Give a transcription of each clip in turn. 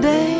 day.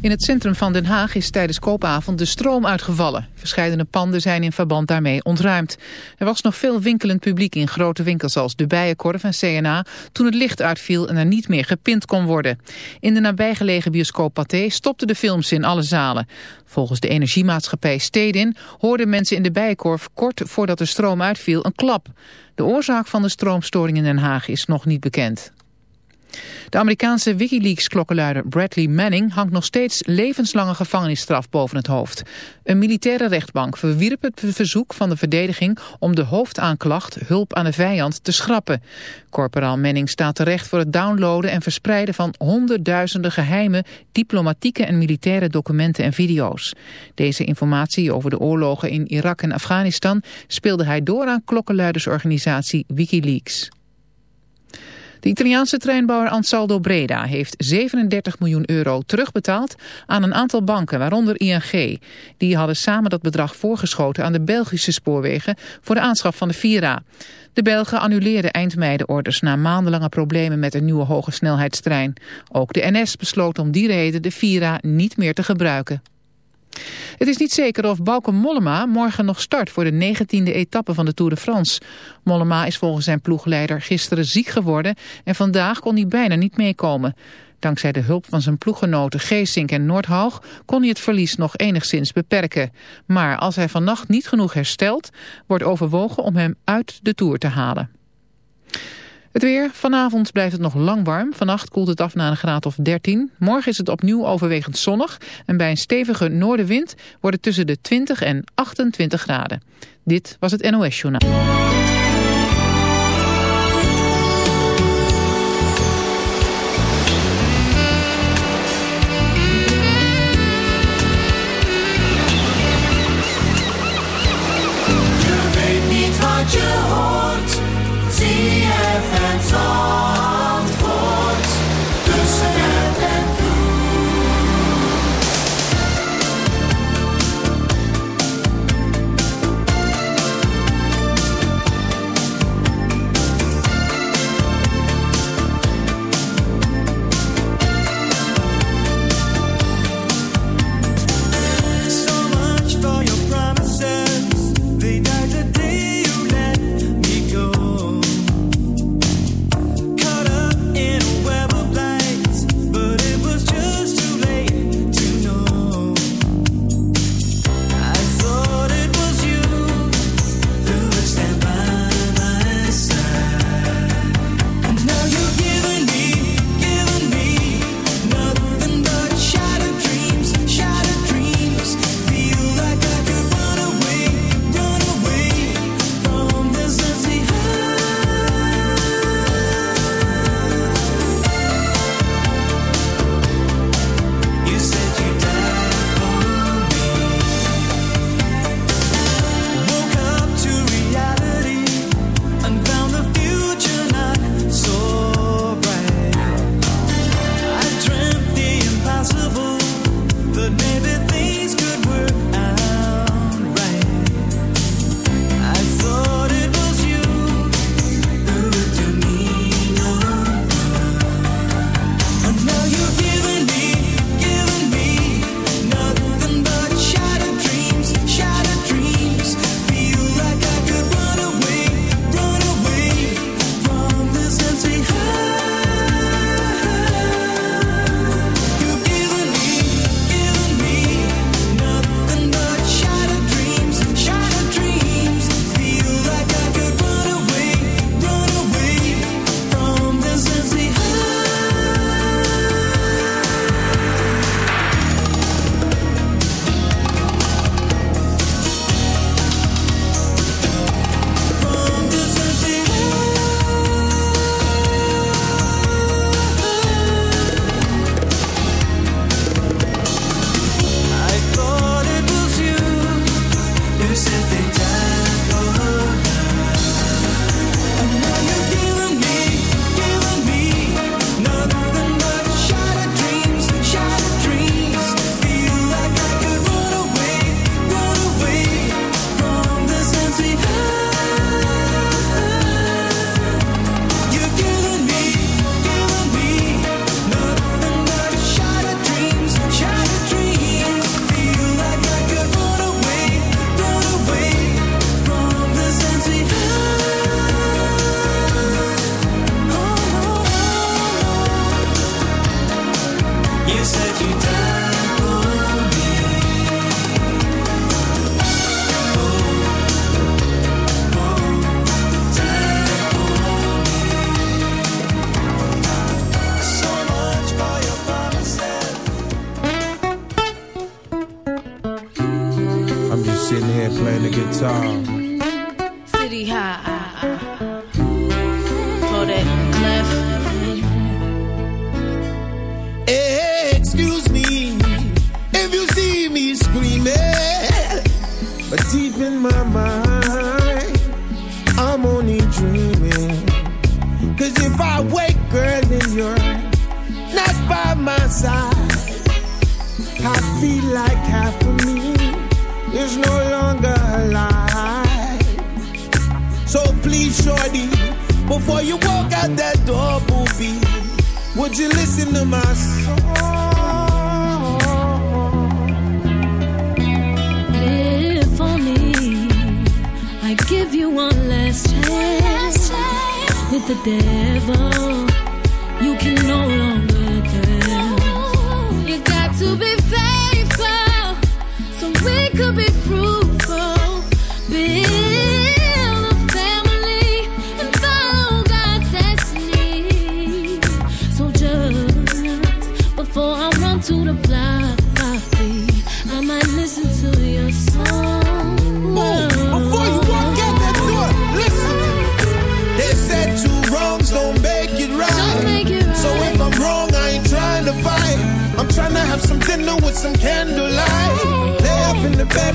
In het centrum van Den Haag is tijdens koopavond de stroom uitgevallen. Verscheidene panden zijn in verband daarmee ontruimd. Er was nog veel winkelend publiek in grote winkels als de Bijenkorf en CNA... toen het licht uitviel en er niet meer gepind kon worden. In de nabijgelegen bioscoop Pathé stopten de films in alle zalen. Volgens de energiemaatschappij Stedin hoorden mensen in de Bijenkorf... kort voordat de stroom uitviel een klap. De oorzaak van de stroomstoring in Den Haag is nog niet bekend. De Amerikaanse Wikileaks-klokkenluider Bradley Manning hangt nog steeds levenslange gevangenisstraf boven het hoofd. Een militaire rechtbank verwierp het verzoek van de verdediging om de hoofdaanklacht hulp aan de vijand te schrappen. Corporaal Manning staat terecht voor het downloaden en verspreiden van honderdduizenden geheime diplomatieke en militaire documenten en video's. Deze informatie over de oorlogen in Irak en Afghanistan speelde hij door aan klokkenluidersorganisatie Wikileaks. De Italiaanse treinbouwer Ansaldo Breda heeft 37 miljoen euro terugbetaald aan een aantal banken, waaronder ING. Die hadden samen dat bedrag voorgeschoten aan de Belgische spoorwegen voor de aanschaf van de Vira. De Belgen annuleerden eind mei de orders na maandenlange problemen met een nieuwe hoge snelheidstrein. Ook de NS besloot om die reden de Vira niet meer te gebruiken. Het is niet zeker of Bauke Mollema morgen nog start voor de 19e etappe van de Tour de France. Mollema is volgens zijn ploegleider gisteren ziek geworden en vandaag kon hij bijna niet meekomen. Dankzij de hulp van zijn ploeggenoten Geesink en Noordhoog kon hij het verlies nog enigszins beperken. Maar als hij vannacht niet genoeg herstelt, wordt overwogen om hem uit de Tour te halen. Het weer. Vanavond blijft het nog lang warm. Vannacht koelt het af naar een graad of 13. Morgen is het opnieuw overwegend zonnig. En bij een stevige noordenwind wordt het tussen de 20 en 28 graden. Dit was het NOS Journaal.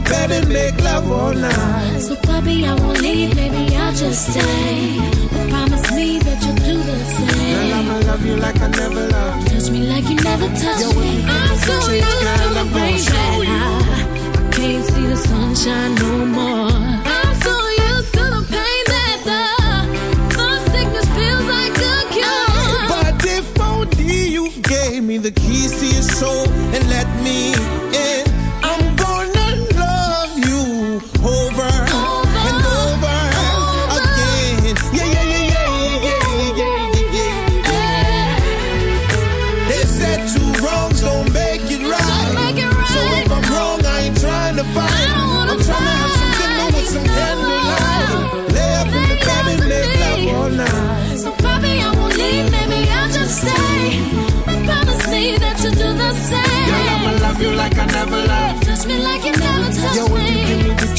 In bed and make love all night. So, puppy, I won't leave, maybe I'll just stay. But promise me that you'll do the Girl, same. I'ma love you like I never loved. Touch me like you never touched Yo, me. I'm so used to the rain that. I can't see the sunshine no more. I'm so used to the pain that the, the sickness feels like a cure. But if only you gave me the keys to your soul and let me in,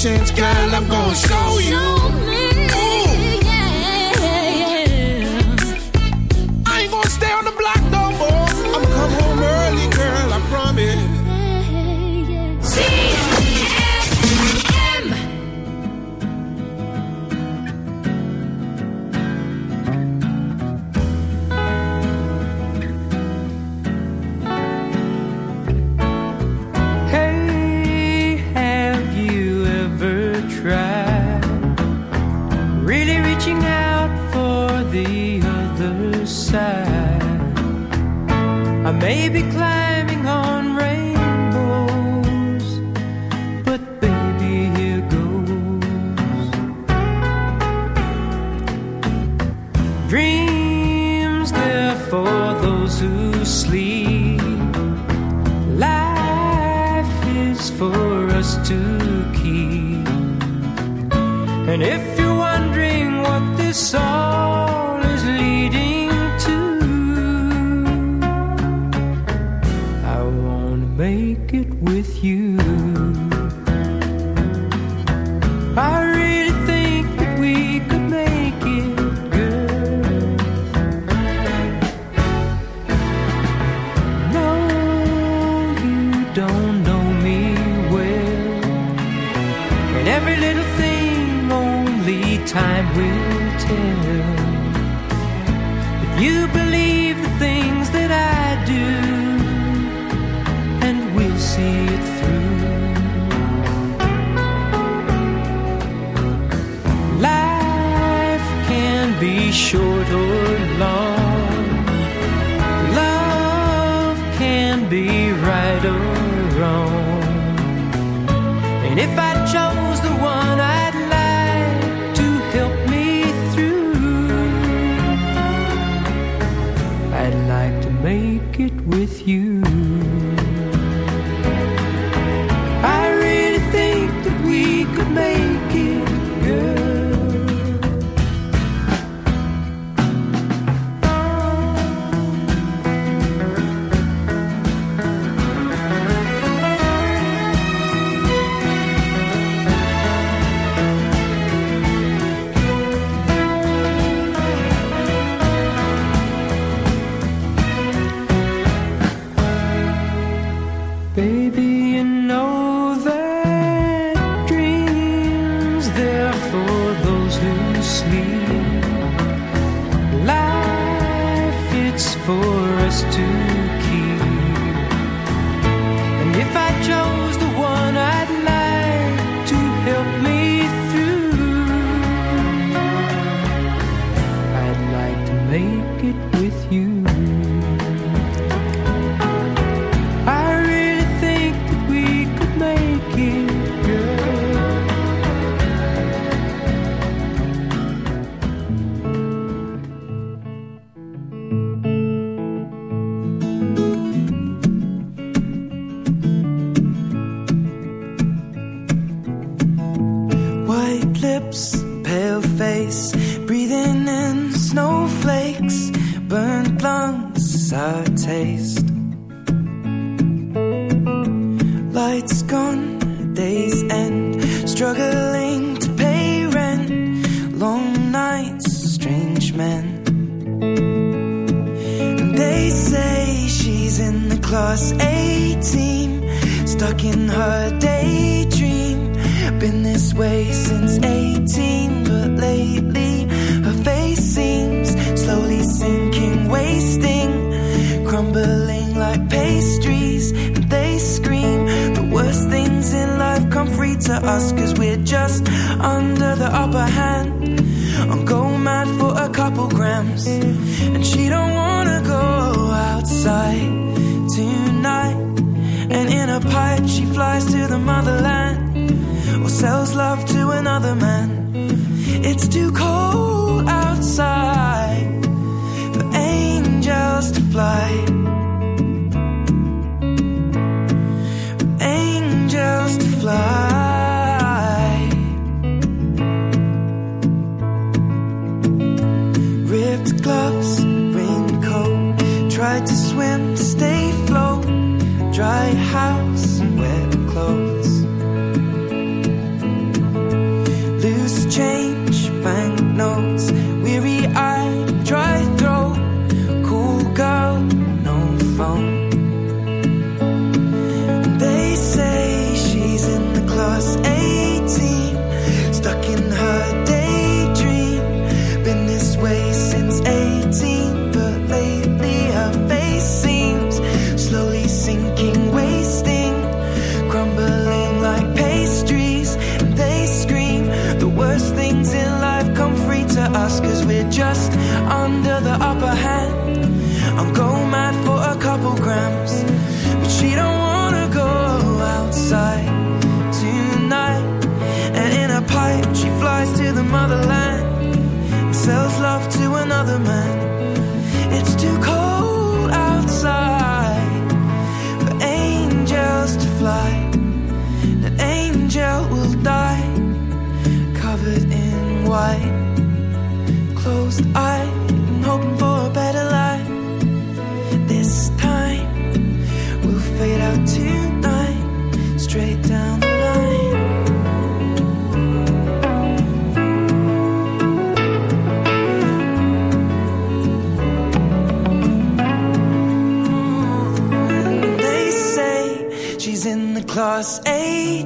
girl, I'm gonna show you. And if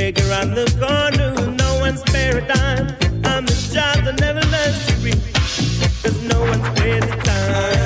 Beggar on the corner who no one's dime. I'm the child that never learns to read. Cause no one's spare the time.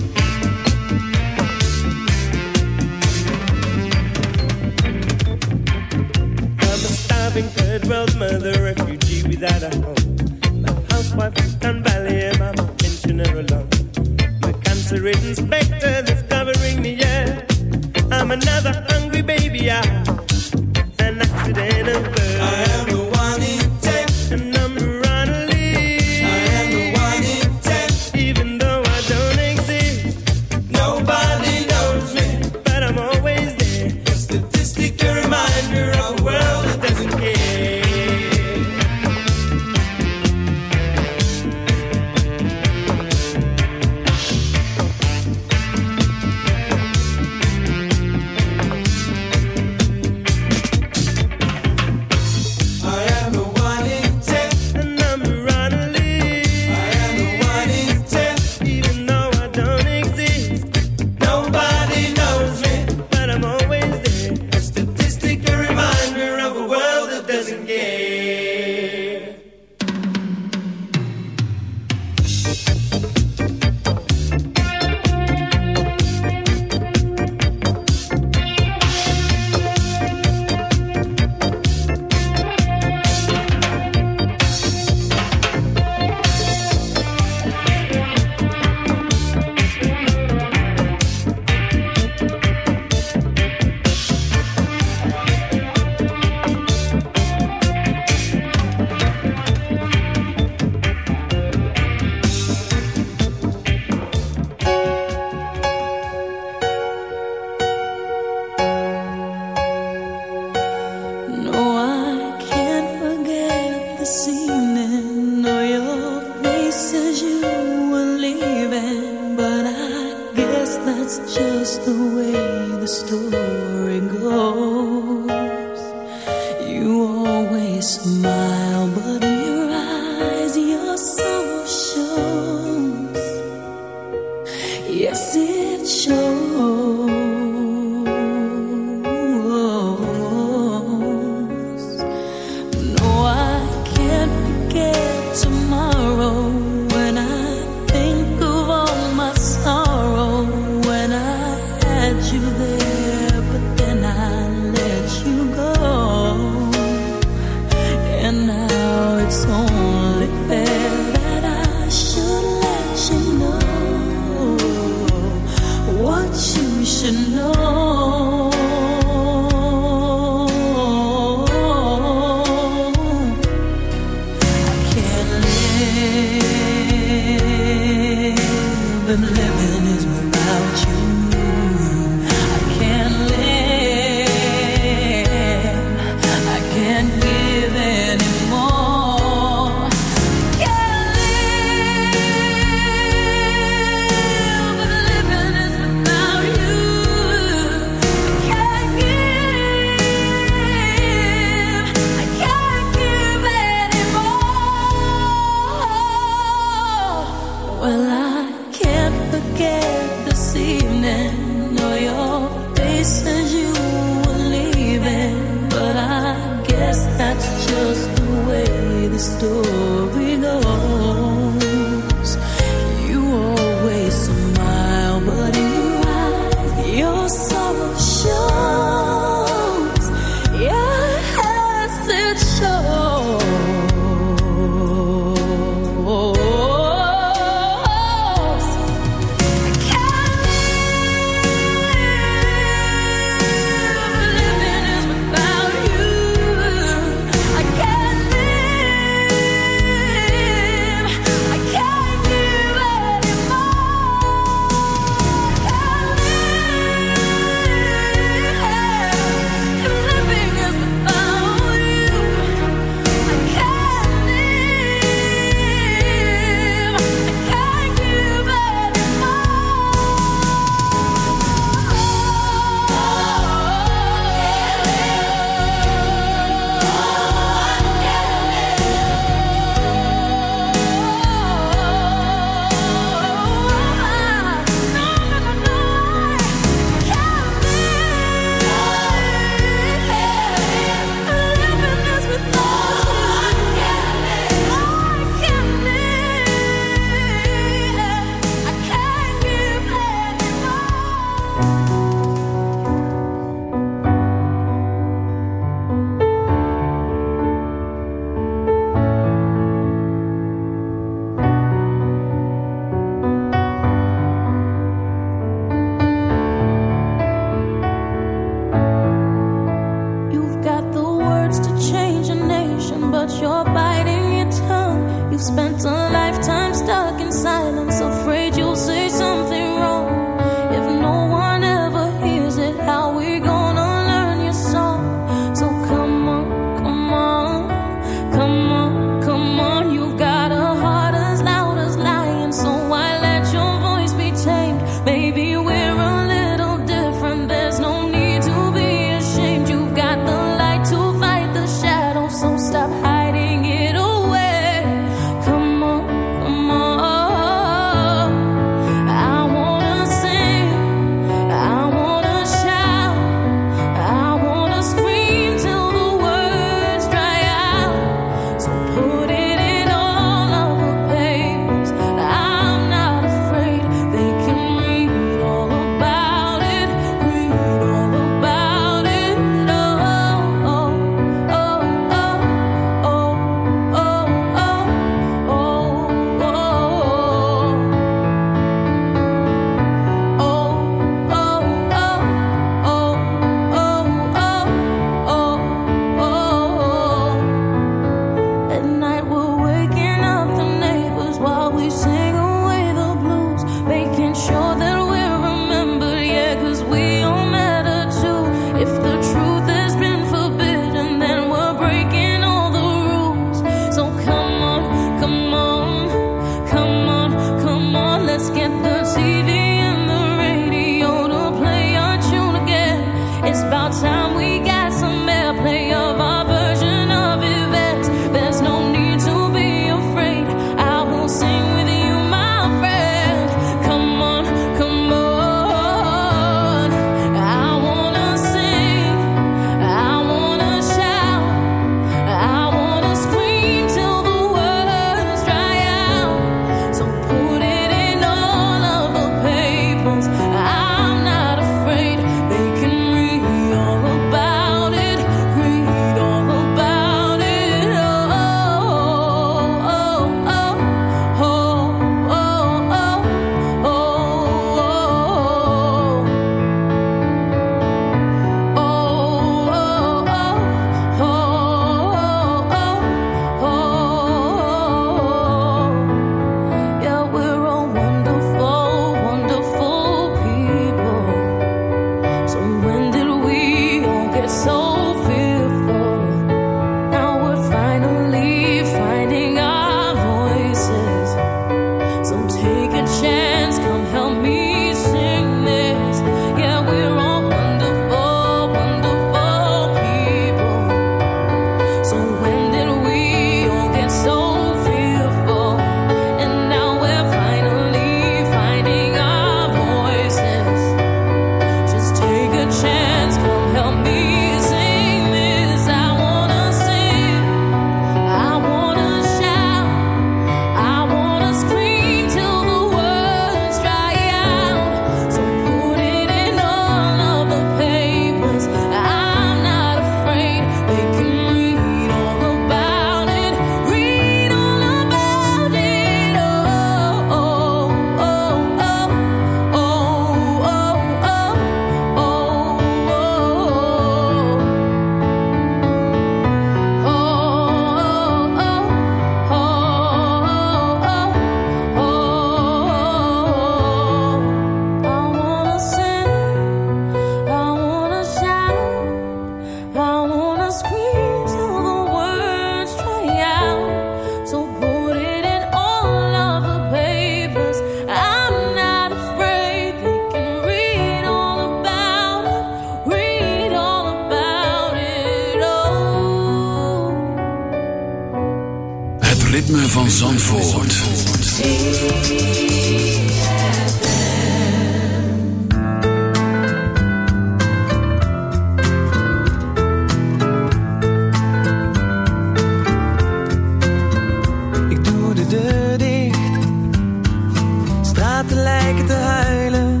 Straten lijken te huilen,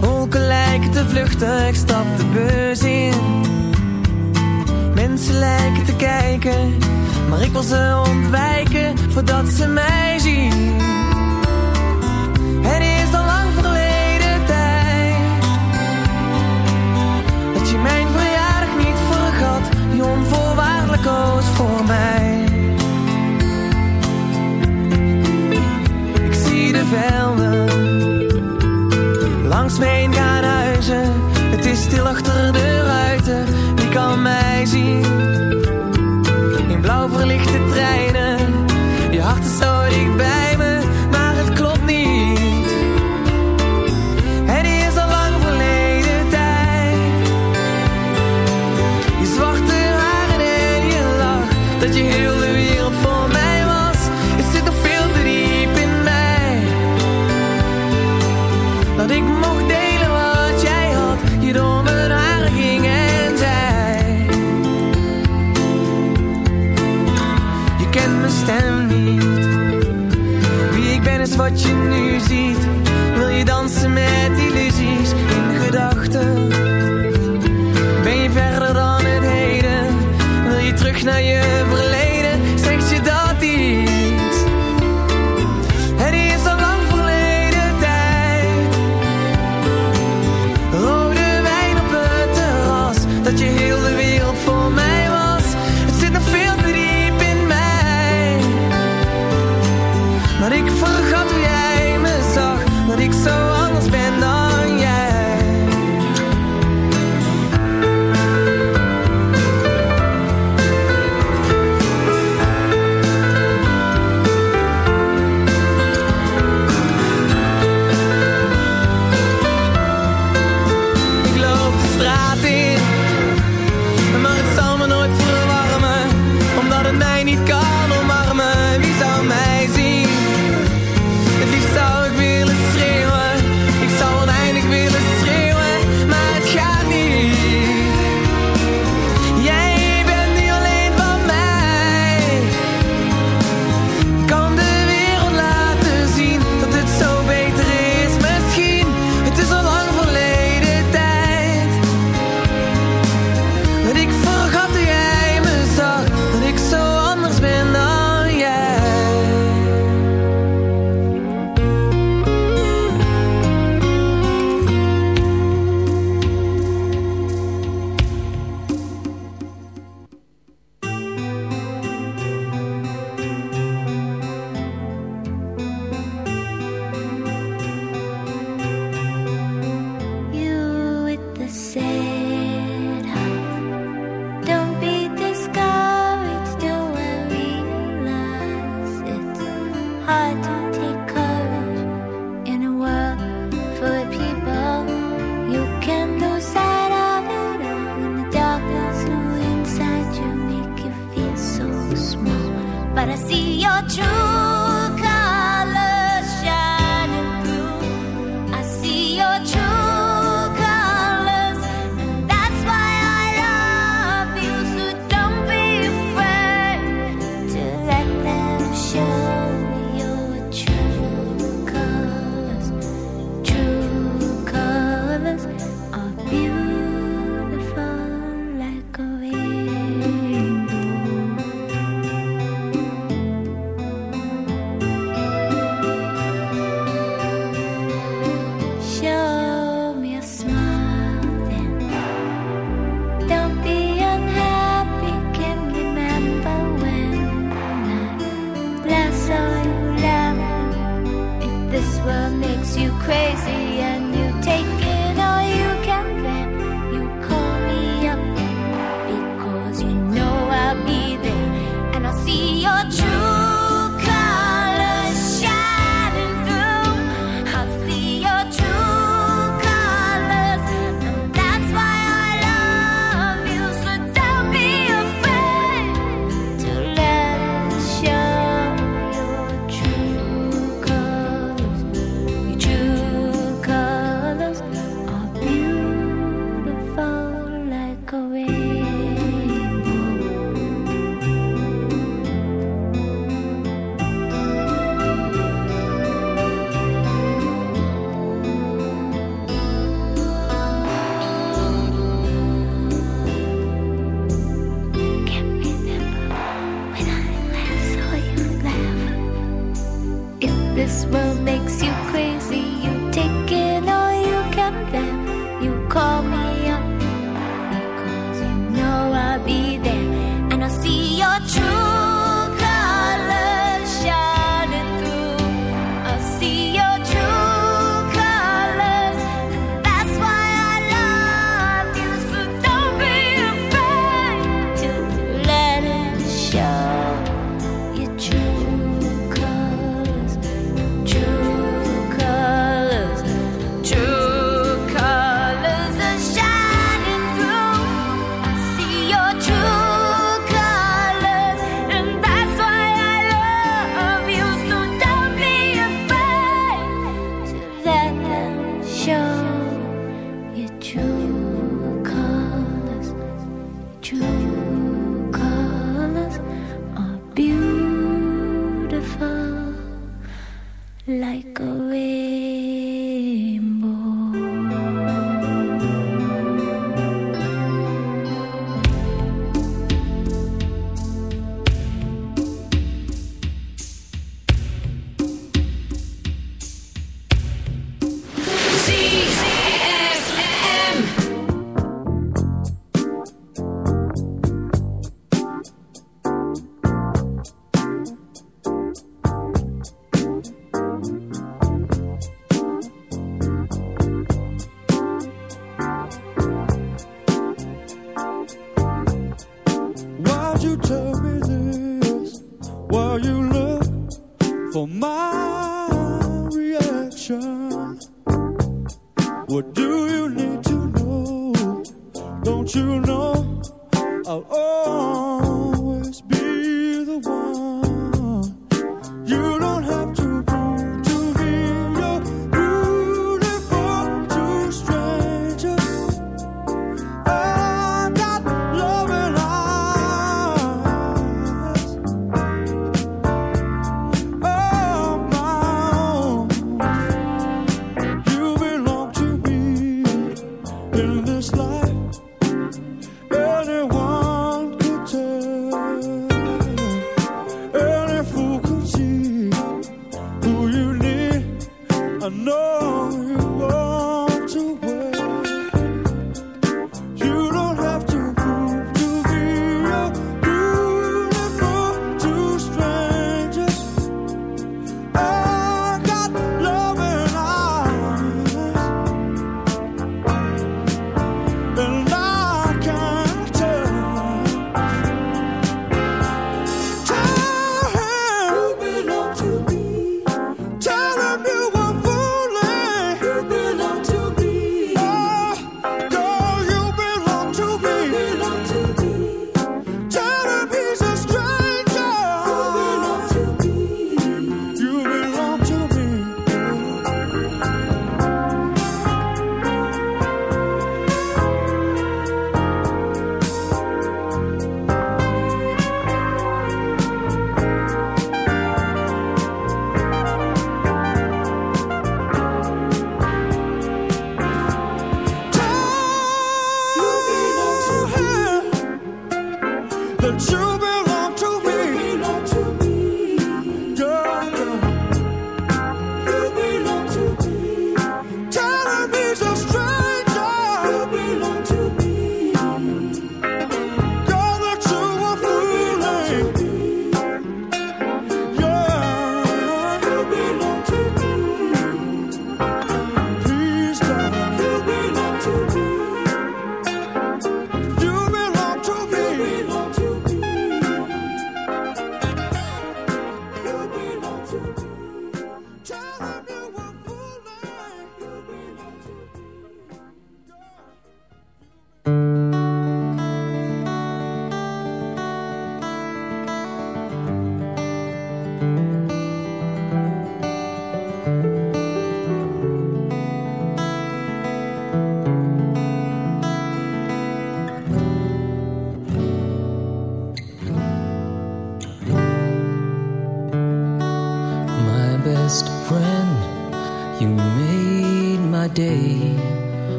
wolken lijken te vluchten. Ik stap de bus in. Mensen lijken te kijken, maar ik wil ze ontwijken voordat ze mij zien. Het is al lang verleden tijd dat je mijn verjaardag niet vergat, die onvoorwaardelijk koos voor mij. Langs me heen gaan huizen, het is stil achter de ruiten. Wie kan mij zien?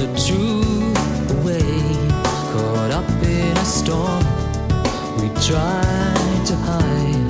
the truth away. Caught up in a storm, we tried to hide.